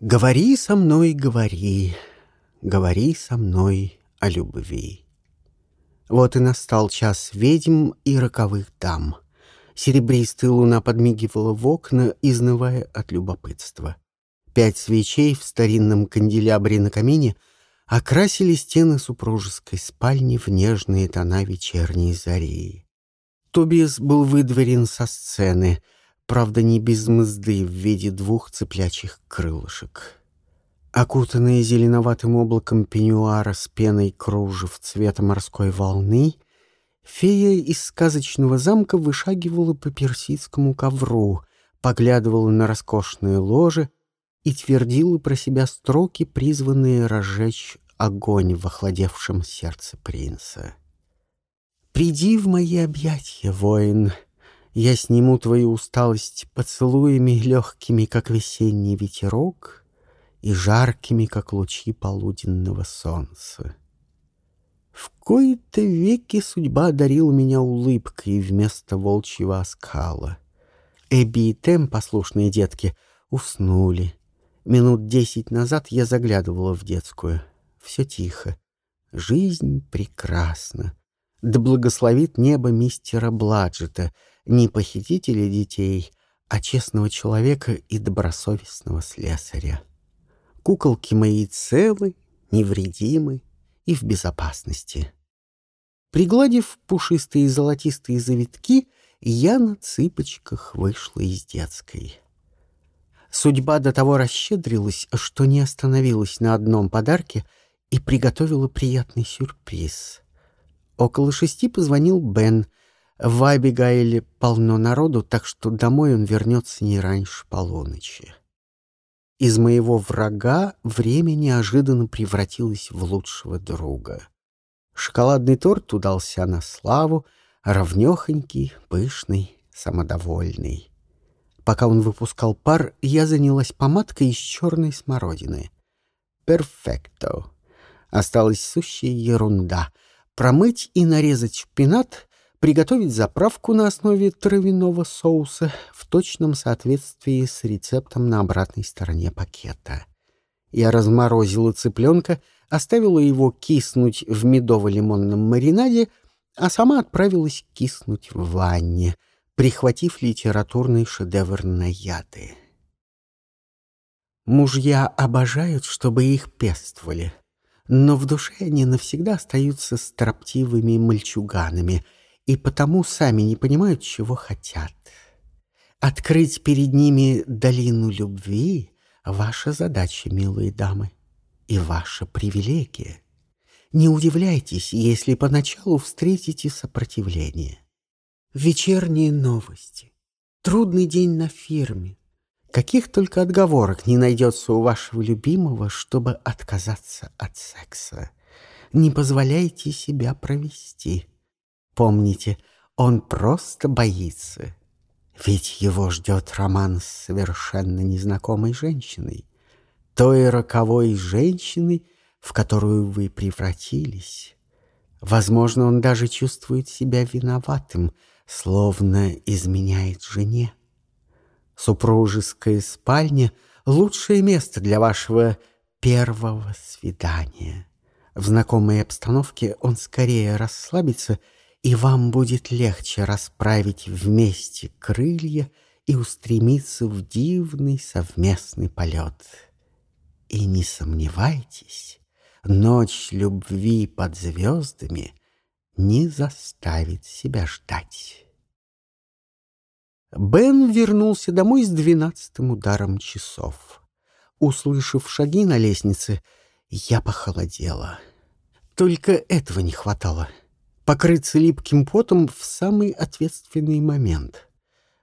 Говори со мной, говори, говори со мной о любви. Вот и настал час ведьм и роковых дам. Серебристая луна подмигивала в окна, изнывая от любопытства. Пять свечей в старинном канделябре на камине окрасили стены супружеской спальни в нежные тона вечерней зари. Тобиас был выдворен со сцены — правда, не без мзды в виде двух цыплячьих крылышек. Окутанная зеленоватым облаком пеньюара с пеной кружев цвета морской волны, фея из сказочного замка вышагивала по персидскому ковру, поглядывала на роскошное ложе и твердила про себя строки, призванные разжечь огонь в охладевшем сердце принца. «Приди в мои объятия, воин!» Я сниму твою усталость поцелуями легкими, как весенний ветерок, и жаркими, как лучи полуденного солнца. В кои-то веки судьба одарила меня улыбкой вместо волчьего оскала. Эбби и Тем, послушные детки, уснули. Минут десять назад я заглядывала в детскую. Все тихо. Жизнь прекрасна. Да благословит небо мистера Бладжета — не похитителя детей, а честного человека и добросовестного слесаря. Куколки мои целы, невредимы и в безопасности. Пригладив пушистые золотистые завитки, я на цыпочках вышла из детской. Судьба до того расщедрилась, что не остановилась на одном подарке и приготовила приятный сюрприз. Около шести позвонил Бен — в Абигайле полно народу, так что домой он вернется не раньше полуночи. Из моего врага время неожиданно превратилось в лучшего друга. Шоколадный торт удался на славу, равнёхонький, пышный, самодовольный. Пока он выпускал пар, я занялась помадкой из черной смородины. Перфекто. Осталась сущая ерунда. Промыть и нарезать шпинат приготовить заправку на основе травяного соуса в точном соответствии с рецептом на обратной стороне пакета. Я разморозила цыпленка, оставила его киснуть в медово-лимонном маринаде, а сама отправилась киснуть в ванне, прихватив литературный шедевр на яды. Мужья обожают, чтобы их пествовали, но в душе они навсегда остаются строптивыми мальчуганами — и потому сами не понимают, чего хотят. Открыть перед ними долину любви — ваша задача, милые дамы, и ваша привилегия. Не удивляйтесь, если поначалу встретите сопротивление. Вечерние новости. Трудный день на фирме. Каких только отговорок не найдется у вашего любимого, чтобы отказаться от секса. Не позволяйте себя провести. Помните, он просто боится. Ведь его ждет роман с совершенно незнакомой женщиной. Той роковой женщиной, в которую вы превратились. Возможно, он даже чувствует себя виноватым, словно изменяет жене. Супружеская спальня — лучшее место для вашего первого свидания. В знакомой обстановке он скорее расслабится — и вам будет легче расправить вместе крылья и устремиться в дивный совместный полет. И не сомневайтесь, ночь любви под звездами не заставит себя ждать. Бен вернулся домой с двенадцатым ударом часов. Услышав шаги на лестнице, я похолодела. Только этого не хватало — покрыться липким потом в самый ответственный момент.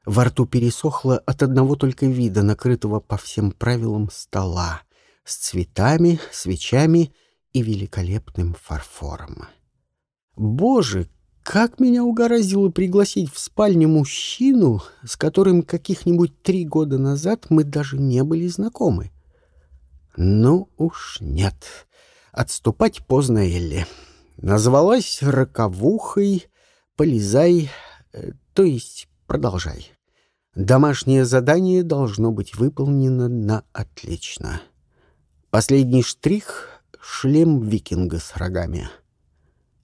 Во рту пересохло от одного только вида, накрытого по всем правилам стола, с цветами, свечами и великолепным фарфором. Боже, как меня угораздило пригласить в спальню мужчину, с которым каких-нибудь три года назад мы даже не были знакомы. Ну уж нет, отступать поздно, Элли. Назвалась роковухой, полезай, э, то есть продолжай. Домашнее задание должно быть выполнено на отлично. Последний штрих — шлем викинга с рогами.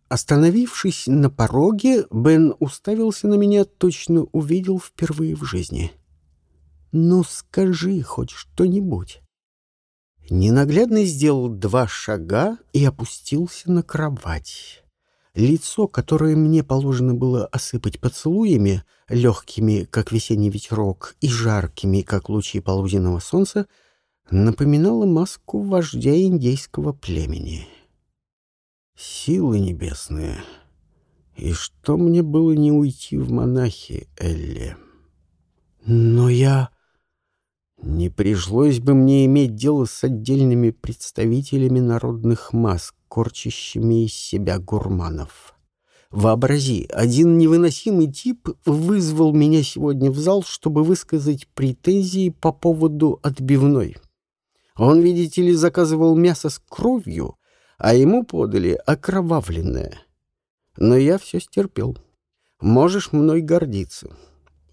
Остановившись на пороге, Бен уставился на меня, точно увидел впервые в жизни. «Ну, скажи хоть что-нибудь». Ненаглядный сделал два шага и опустился на кровать. Лицо, которое мне положено было осыпать поцелуями, легкими, как весенний ветерок, и жаркими, как лучи полуденного солнца, напоминало маску вождя индейского племени. Силы небесные. И что мне было не уйти в монахи, Элли? Но я... Не пришлось бы мне иметь дело с отдельными представителями народных масс, корчащими из себя гурманов. Вообрази, один невыносимый тип вызвал меня сегодня в зал, чтобы высказать претензии по поводу отбивной. Он, видите ли, заказывал мясо с кровью, а ему подали окровавленное. Но я все стерпел. Можешь мной гордиться.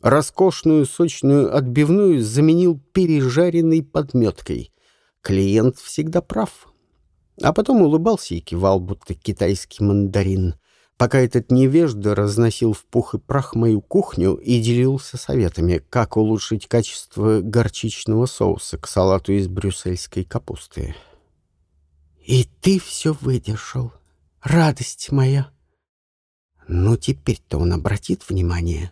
Роскошную сочную отбивную заменил пережаренной подметкой. Клиент всегда прав. А потом улыбался и кивал, будто китайский мандарин, пока этот невежда разносил в пух и прах мою кухню и делился советами, как улучшить качество горчичного соуса к салату из брюссельской капусты. И ты все выдержал. Радость моя. Ну, теперь-то он обратит внимание.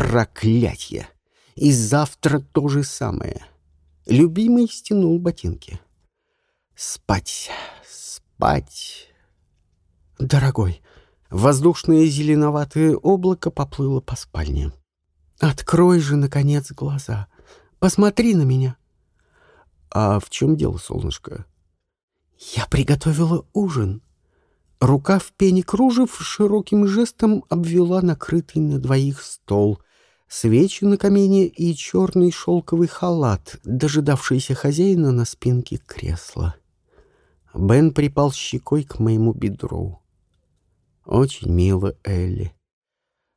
Проклятье! И завтра то же самое. Любимый стянул ботинки. Спать, спать. Дорогой, воздушное зеленоватое облако поплыло по спальне. Открой же, наконец, глаза. Посмотри на меня. А в чем дело, солнышко? Я приготовила ужин. Рука в пене кружев широким жестом обвела накрытый на двоих стол, свечи на камине и черный шелковый халат, дожидавшийся хозяина на спинке кресла. Бен припал щекой к моему бедру. «Очень мило, Элли.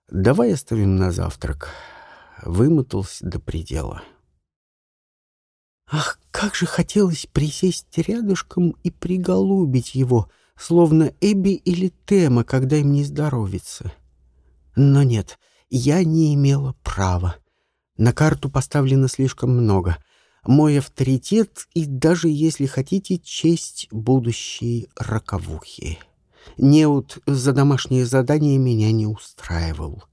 Давай оставим на завтрак». Вымотался до предела. Ах, как же хотелось присесть рядышком и приголубить его, словно Эбби или Тема, когда им не здоровится. Но нет, я не имела права. На карту поставлено слишком много. Мой авторитет и даже, если хотите, честь будущей роковухи. Неуд за домашнее задание меня не устраивал.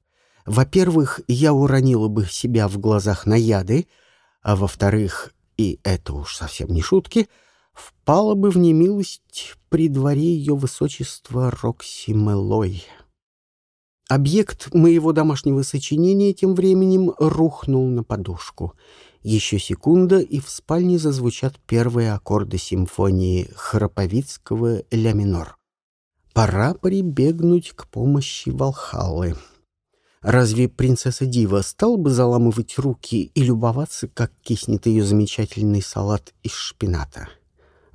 Во-первых, я уронила бы себя в глазах на яды, а во-вторых, и это уж совсем не шутки, впала бы в немилость при дворе ее высочества Рокси Мелой. Объект моего домашнего сочинения тем временем рухнул на подушку. Еще секунда, и в спальне зазвучат первые аккорды симфонии Храповицкого «Ля минор». Пора прибегнуть к помощи Валхаллы. Разве принцесса Дива стала бы заламывать руки и любоваться, как киснет ее замечательный салат из шпината?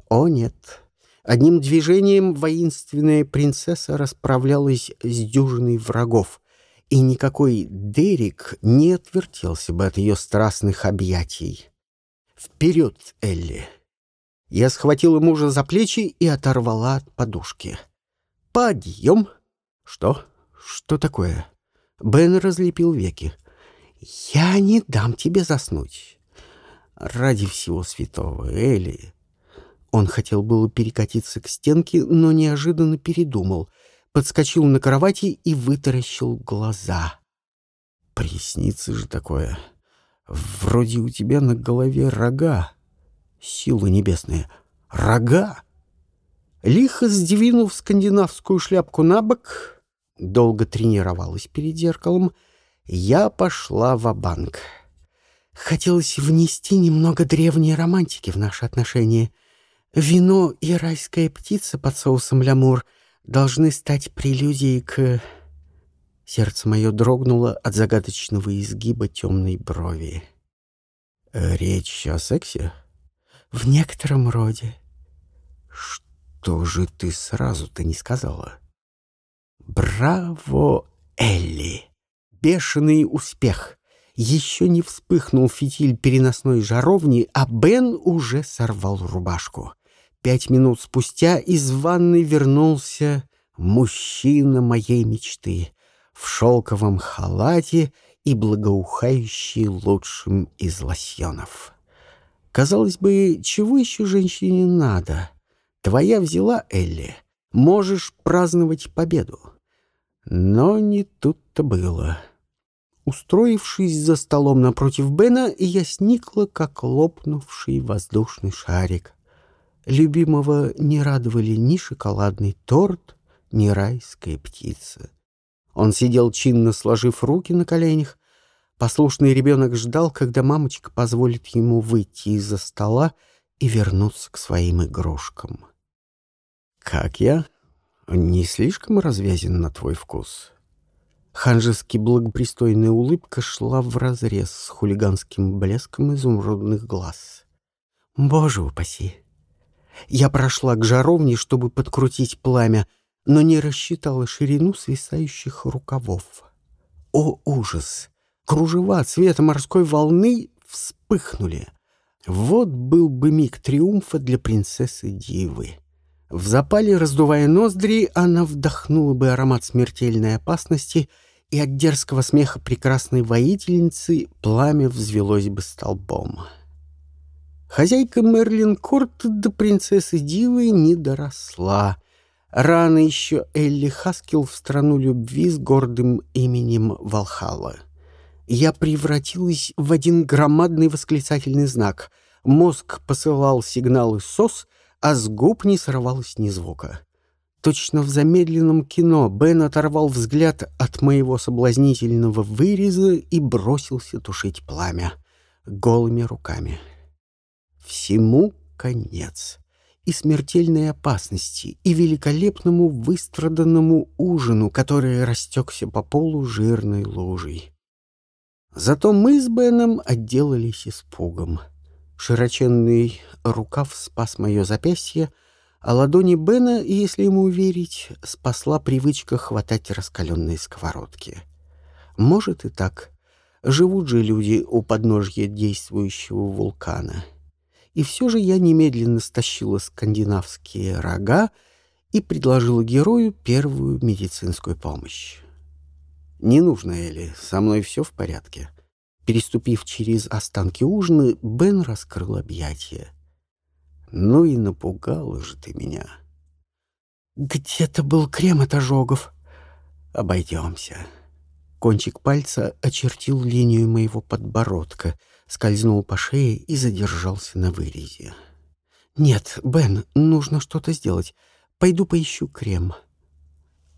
О, нет. Одним движением воинственная принцесса расправлялась с дюжиной врагов, и никакой Дерек не отвертелся бы от ее страстных объятий. «Вперед, Элли!» Я схватила мужа за плечи и оторвала от подушки. «Подъем!» «Что? Что такое?» Бен разлепил веки. «Я не дам тебе заснуть. Ради всего святого, Элли». Он хотел было перекатиться к стенке, но неожиданно передумал, подскочил на кровати и вытаращил глаза. «Приснится же такое. Вроде у тебя на голове рога. Силы небесные. Рога!» Лихо сдвинув скандинавскую шляпку на бок, долго тренировалась перед зеркалом, я пошла в банк Хотелось внести немного древней романтики в наши отношения. Вино и райская птица под соусом лямур должны стать прелюдией к... Сердце мое дрогнуло от загадочного изгиба темной брови. «Речь о сексе?» «В некотором роде». «Что же ты сразу-то не сказала?» «Браво, Элли! Бешеный успех! Еще не вспыхнул фитиль переносной жаровни, а Бен уже сорвал рубашку. Пять минут спустя из ванны вернулся мужчина моей мечты в шелковом халате и благоухающий лучшим из лосьонов. Казалось бы, чего еще женщине надо? Твоя взяла, Элли. Можешь праздновать победу. Но не тут-то было. Устроившись за столом напротив Бена, я сникла, как лопнувший воздушный шарик. Любимого не радовали ни шоколадный торт, ни райская птица. Он сидел чинно сложив руки на коленях. Послушный ребенок ждал, когда мамочка позволит ему выйти из-за стола и вернуться к своим игрушкам. «Как я? Не слишком развязен на твой вкус?» Ханжески благопристойная улыбка шла вразрез с хулиганским блеском изумрудных глаз. «Боже упаси!» Я прошла к жаровне, чтобы подкрутить пламя, но не рассчитала ширину свисающих рукавов. О, ужас! Кружева цвета морской волны вспыхнули. Вот был бы миг триумфа для принцессы Дивы. В запале, раздувая ноздри, она вдохнула бы аромат смертельной опасности, и от дерзкого смеха прекрасной воительницы пламя взвелось бы столбом. Хозяйка Мерлин Корт до принцессы Дивы не доросла. Рано еще Элли Хаскил в страну любви с гордым именем Валхала. Я превратилась в один громадный восклицательный знак. Мозг посылал сигналы СОС, а с губ не сорвалось ни звука. Точно в замедленном кино Бен оторвал взгляд от моего соблазнительного выреза и бросился тушить пламя голыми руками. Всему конец и смертельной опасности, и великолепному выстраданному ужину, который растекся по полу жирной лужей. Зато мы с Беном отделались испугом. Широченный рукав спас мое запястье, а ладони Бена, если ему верить, спасла привычка хватать раскаленные сковородки. Может и так. Живут же люди у подножья действующего вулкана — и все же я немедленно стащила скандинавские рога и предложила герою первую медицинскую помощь. «Не нужно, Элли, со мной все в порядке». Переступив через останки ужина, Бен раскрыл объятия. «Ну и напугала же ты меня». «Где-то был крем от ожогов». «Обойдемся». Кончик пальца очертил линию моего подбородка — скользнул по шее и задержался на вырезе. «Нет, Бен, нужно что-то сделать. Пойду поищу крем».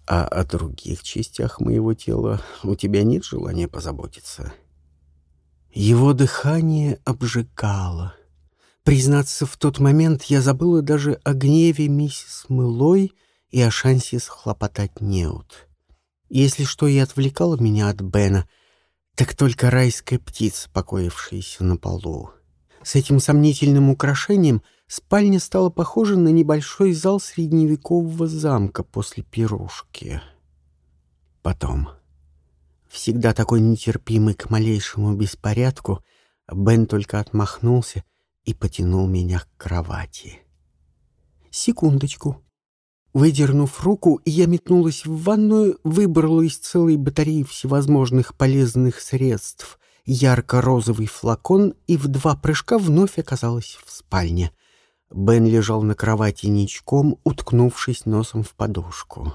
«А о других частях моего тела у тебя нет желания позаботиться?» Его дыхание обжигало. Признаться, в тот момент я забыла даже о гневе миссис Мылой и о шансе схлопотать неуд. Если что и отвлекало меня от Бена — так только райская птица, покоившаяся на полу. С этим сомнительным украшением спальня стала похожа на небольшой зал средневекового замка после пирушки. Потом, всегда такой нетерпимый к малейшему беспорядку, Бен только отмахнулся и потянул меня к кровати. «Секундочку», Выдернув руку, я метнулась в ванную, выбрала из целой батареи всевозможных полезных средств ярко-розовый флакон и в два прыжка вновь оказалась в спальне. Бен лежал на кровати ничком, уткнувшись носом в подушку.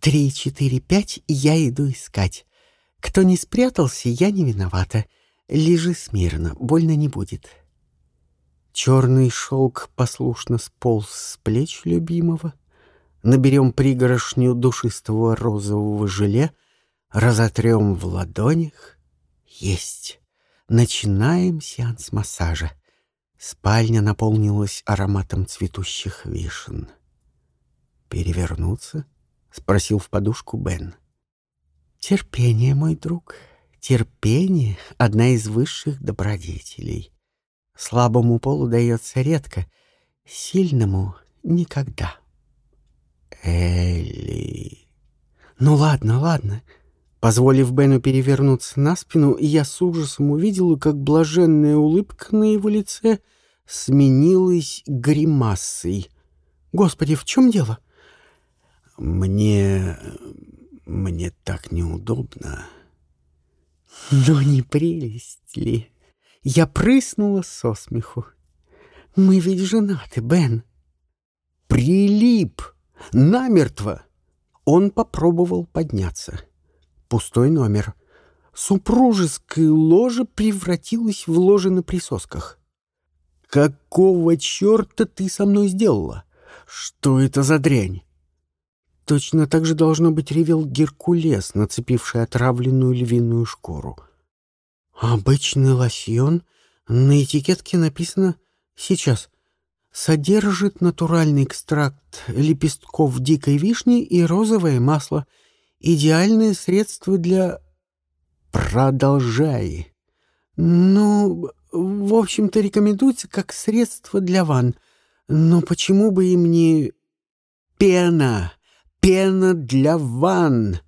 «Три, четыре, пять, я иду искать. Кто не спрятался, я не виновата. Лежи смирно, больно не будет». Черный шелк послушно сполз с плеч любимого. Наберем пригорошню душистого розового желе, разотрем в ладонях. Есть. Начинаем сеанс массажа. Спальня наполнилась ароматом цветущих вишен. «Перевернуться?» — спросил в подушку Бен. «Терпение, мой друг, терпение — одна из высших добродетелей. Слабому полу дается редко, сильному — никогда. Элли... Ну ладно, ладно. Позволив Бену перевернуться на спину, я с ужасом увидела, как блаженная улыбка на его лице сменилась гримасой. «Господи, в чем дело?» «Мне... мне так неудобно». «Но не прелесть ли?» Я прыснула со смеху. «Мы ведь женаты, Бен». «Прилип! Намертво!» Он попробовал подняться. Пустой номер. Супружеское ложе превратилось в ложе на присосках. «Какого черта ты со мной сделала? Что это за дрянь?» Точно так же должно быть ревел Геркулес, нацепивший отравленную львиную шкуру. Обычный лосьон. На этикетке написано «Сейчас» содержит натуральный экстракт лепестков дикой вишни и розовое масло. Идеальное средство для... Продолжай. Ну, в общем-то, рекомендуется как средство для ванн. Но почему бы им не... Пена! Пена для ванн!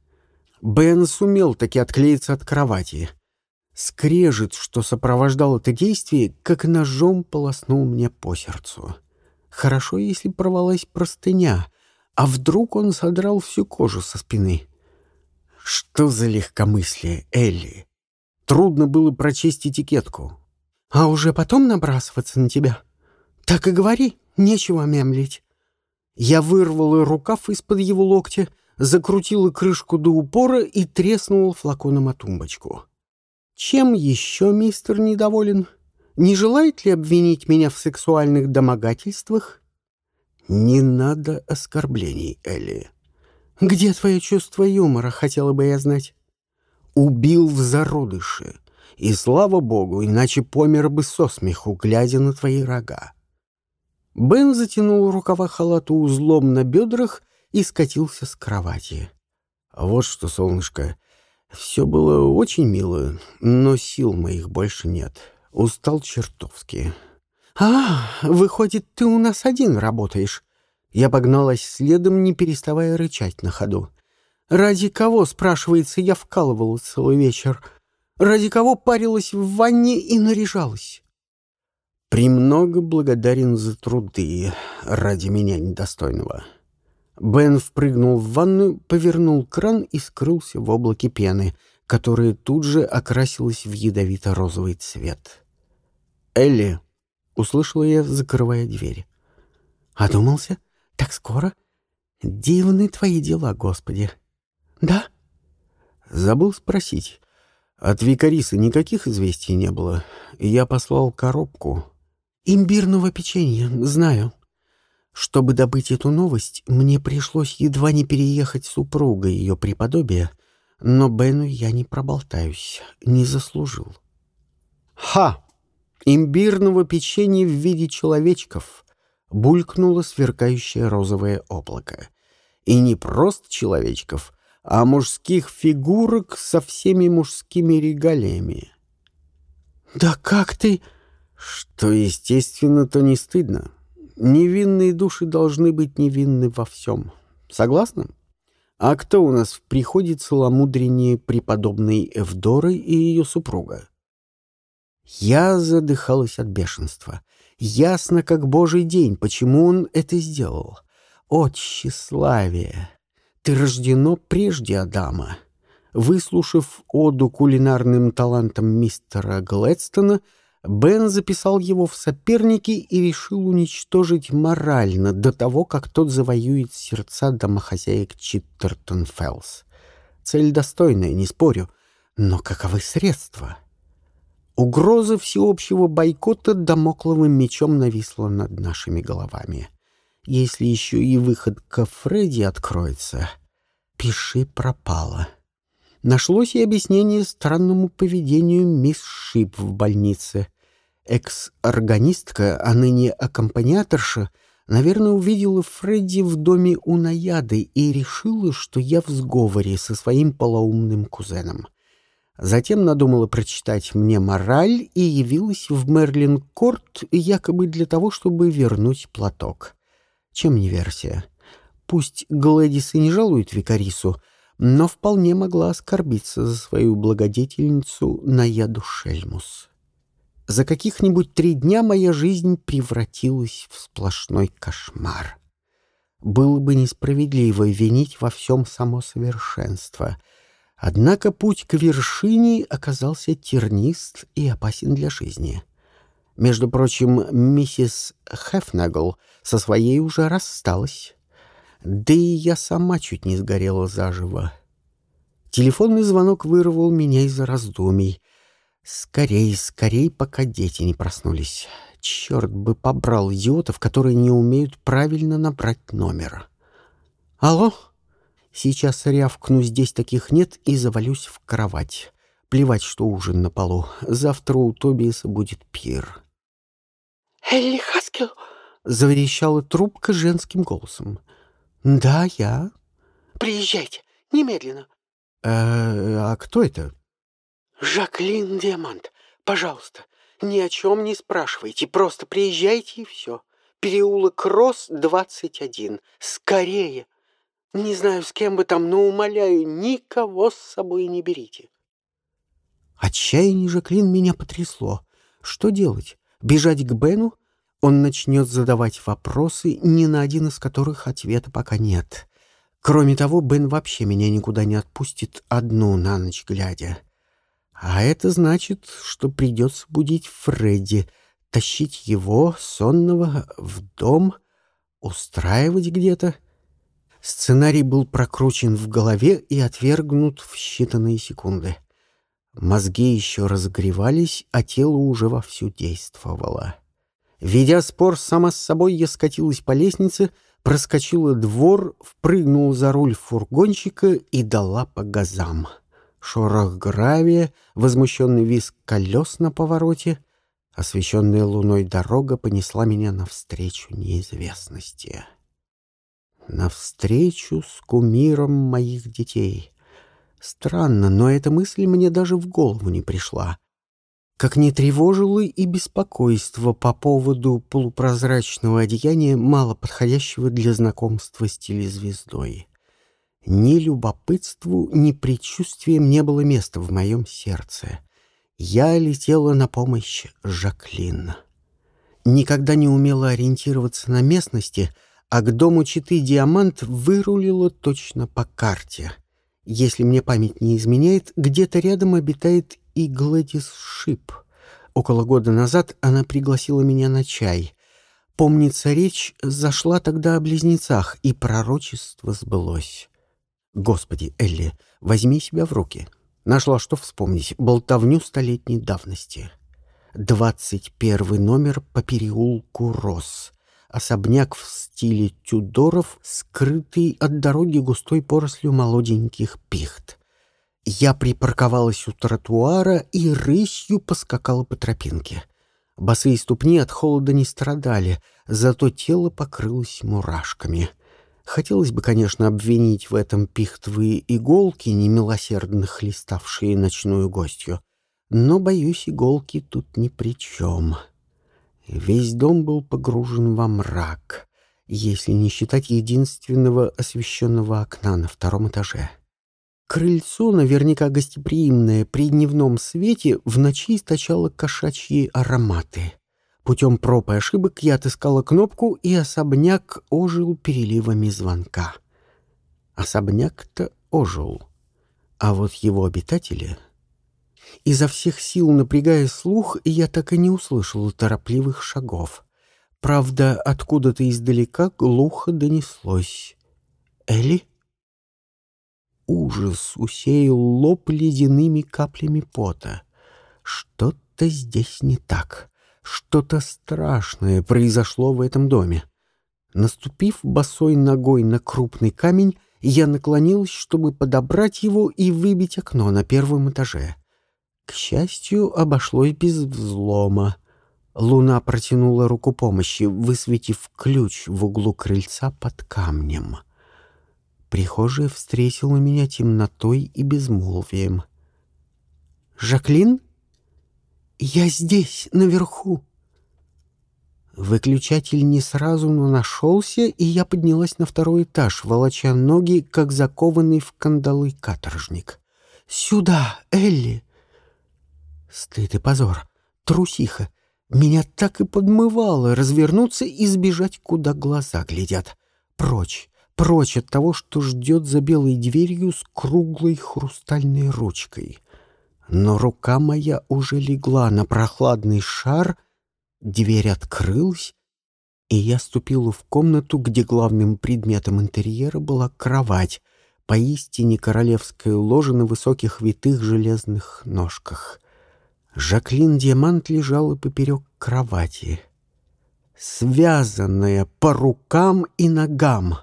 Бен сумел таки отклеиться от кровати. Скрежет, что сопровождал это действие, как ножом полоснул мне по сердцу. Хорошо, если порвалась простыня, а вдруг он содрал всю кожу со спины. Что за легкомыслие, Элли? Трудно было прочесть этикетку. А уже потом набрасываться на тебя? Так и говори, нечего мямлить. Я вырвала рукав из-под его локтя, закрутила крышку до упора и треснула флаконом о тумбочку. Чем еще мистер недоволен? Не желает ли обвинить меня в сексуальных домогательствах? Не надо оскорблений, Элли. Где твое чувство юмора, хотела бы я знать? Убил в зародыше. И слава богу, иначе помер бы со смеху, глядя на твои рога. Бен затянул рукава халата узлом на бедрах и скатился с кровати. Вот что, солнышко, все было очень мило, но сил моих больше нет. Устал чертовски. «А, выходит, ты у нас один работаешь?» Я погналась следом, не переставая рычать на ходу. «Ради кого, спрашивается, я вкалывала целый вечер? Ради кого парилась в ванне и наряжалась?» «Премного благодарен за труды ради меня недостойного». Бен впрыгнул в ванную, повернул кран и скрылся в облаке пены, которая тут же окрасилась в ядовито-розовый цвет. «Элли!» — услышала я, закрывая дверь. «Одумался? Так скоро? Дивны твои дела, Господи!» «Да?» «Забыл спросить. От Викарисы никаких известий не было. Я послал коробку». «Имбирного печенья, знаю», чтобы добыть эту новость, мне пришлось едва не переехать супруга ее преподобия, но Бену я не проболтаюсь, не заслужил. «Ха! Имбирного печенья в виде человечков!» — булькнуло сверкающее розовое облако. И не просто человечков, а мужских фигурок со всеми мужскими регалиями. «Да как ты...» «Что естественно, то не стыдно. Невинные души должны быть невинны во всем. Согласны? А кто у нас в приходе целомудреннее преподобной Эвдоры и ее супруга? Я задыхалась от бешенства. Ясно, как божий день, почему он это сделал. О, тщеславие! Ты рождено прежде Адама. Выслушав оду кулинарным талантам мистера Глэдстона, Бен записал его в соперники и решил уничтожить морально до того, как тот завоюет сердца домохозяек Читтертон-Феллс. Цель достойная, не спорю, но каковы средства? Угроза всеобщего бойкота домокловым мечом нависла над нашими головами. Если еще и выход к Фредди откроется, пиши пропало. Нашлось и объяснение странному поведению мисс Шип в больнице. Экс-органистка, а ныне аккомпаниаторша, наверное, увидела Фредди в доме у Наяды и решила, что я в сговоре со своим полоумным кузеном. Затем надумала прочитать мне мораль и явилась в Мерлин-Корт якобы для того, чтобы вернуть платок. Чем не версия? Пусть Глэдис и не жалует Викарису, но вполне могла оскорбиться за свою благодетельницу Наяду Шельмус. За каких-нибудь три дня моя жизнь превратилась в сплошной кошмар. Было бы несправедливо винить во всем само совершенство. Однако путь к вершине оказался тернист и опасен для жизни. Между прочим, миссис Хефнагл со своей уже рассталась. Да и я сама чуть не сгорела заживо. Телефонный звонок вырвал меня из раздумий. Скорей, скорей, пока дети не проснулись. Черт бы побрал идиотов, которые не умеют правильно набрать номер. Алло? Сейчас рявкну, здесь таких нет, и завалюсь в кровать. Плевать, что ужин на полу. Завтра у Тобиаса будет пир. «Элли Хаскел!» — заверещала трубка женским голосом. «Да, я». «Приезжайте, немедленно». «Э, «А кто это?» «Жаклин Диамант, пожалуйста, ни о чем не спрашивайте, просто приезжайте и все. Переулок Рос, 21. Скорее. Не знаю, с кем вы там, но, умоляю, никого с собой не берите». Отчаяние Жаклин меня потрясло. Что делать? Бежать к Бену? Он начнет задавать вопросы, ни на один из которых ответа пока нет. Кроме того, Бен вообще меня никуда не отпустит одну на ночь глядя. А это значит, что придется будить Фредди, тащить его, сонного, в дом, устраивать где-то. Сценарий был прокручен в голове и отвергнут в считанные секунды. Мозги еще разогревались, а тело уже вовсю действовало. Ведя спор сама с собой, я скатилась по лестнице, проскочила двор, впрыгнула за руль фургончика и дала по газам. Шорох гравия, возмущенный визг колес на повороте, освещенная луной дорога понесла меня навстречу неизвестности. Навстречу с кумиром моих детей. Странно, но эта мысль мне даже в голову не пришла как не тревожило и беспокойство по поводу полупрозрачного одеяния, мало подходящего для знакомства с телезвездой. Ни любопытству, ни предчувствием не было места в моем сердце. Я летела на помощь Жаклин. Никогда не умела ориентироваться на местности, а к дому Читы Диамант вырулила точно по карте. Если мне память не изменяет, где-то рядом обитает и Гладис Шип. Около года назад она пригласила меня на чай. Помнится, речь зашла тогда о близнецах, и пророчество сбылось. Господи, Элли, возьми себя в руки. Нашла что вспомнить, болтовню столетней давности. Двадцать первый номер по переулку Рос. Особняк в стиле Тюдоров, скрытый от дороги густой порослью молоденьких пихт. Я припарковалась у тротуара и рысью поскакала по тропинке. Босые ступни от холода не страдали, зато тело покрылось мурашками. Хотелось бы, конечно, обвинить в этом пихтовые иголки, немилосердно хлеставшие ночную гостью. Но, боюсь, иголки тут ни при чем. Весь дом был погружен во мрак, если не считать единственного освещенного окна на втором этаже. Крыльцо, наверняка гостеприимное, при дневном свете в ночи источало кошачьи ароматы. Путем проб и ошибок я отыскала кнопку, и особняк ожил переливами звонка. Особняк-то ожил, а вот его обитатели... Изо всех сил напрягая слух, я так и не услышала торопливых шагов. Правда, откуда-то издалека глухо донеслось. «Элли?» Ужас усеял лоб ледяными каплями пота. Что-то здесь не так. Что-то страшное произошло в этом доме. Наступив босой ногой на крупный камень, я наклонилась, чтобы подобрать его и выбить окно на первом этаже. К счастью, обошлось без взлома. Луна протянула руку помощи, высветив ключ в углу крыльца под камнем. — Прихожая встретила меня темнотой и безмолвием. «Жаклин? Я здесь, наверху!» Выключатель не сразу, но нашелся, и я поднялась на второй этаж, волоча ноги, как закованный в кандалы каторжник. «Сюда, Элли!» Стыд и позор, трусиха. Меня так и подмывало развернуться и сбежать, куда глаза глядят. Прочь, прочь от того, что ждет за белой дверью с круглой хрустальной ручкой. Но рука моя уже легла на прохладный шар — Дверь открылась, и я ступила в комнату, где главным предметом интерьера была кровать, поистине королевская ложа на высоких витых железных ножках. Жаклин Диамант лежала поперек кровати, связанная по рукам и ногам,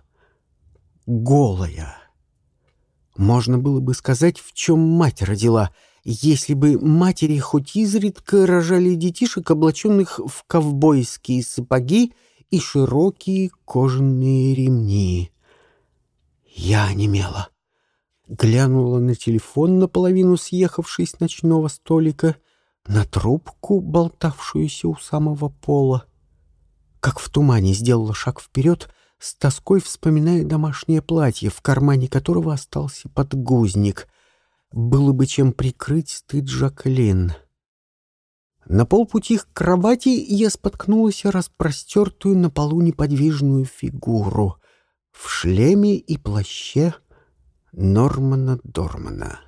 голая. Можно было бы сказать, в чем мать родила — если бы матери хоть изредка рожали детишек, облаченных в ковбойские сапоги и широкие кожаные ремни. Я немела. Глянула на телефон, наполовину съехавший с ночного столика, на трубку, болтавшуюся у самого пола. Как в тумане сделала шаг вперед, с тоской вспоминая домашнее платье, в кармане которого остался подгузник — было бы чем прикрыть стыд Жаклин. На полпути к кровати я споткнулась о распростертую на полу неподвижную фигуру в шлеме и плаще Нормана Дормана.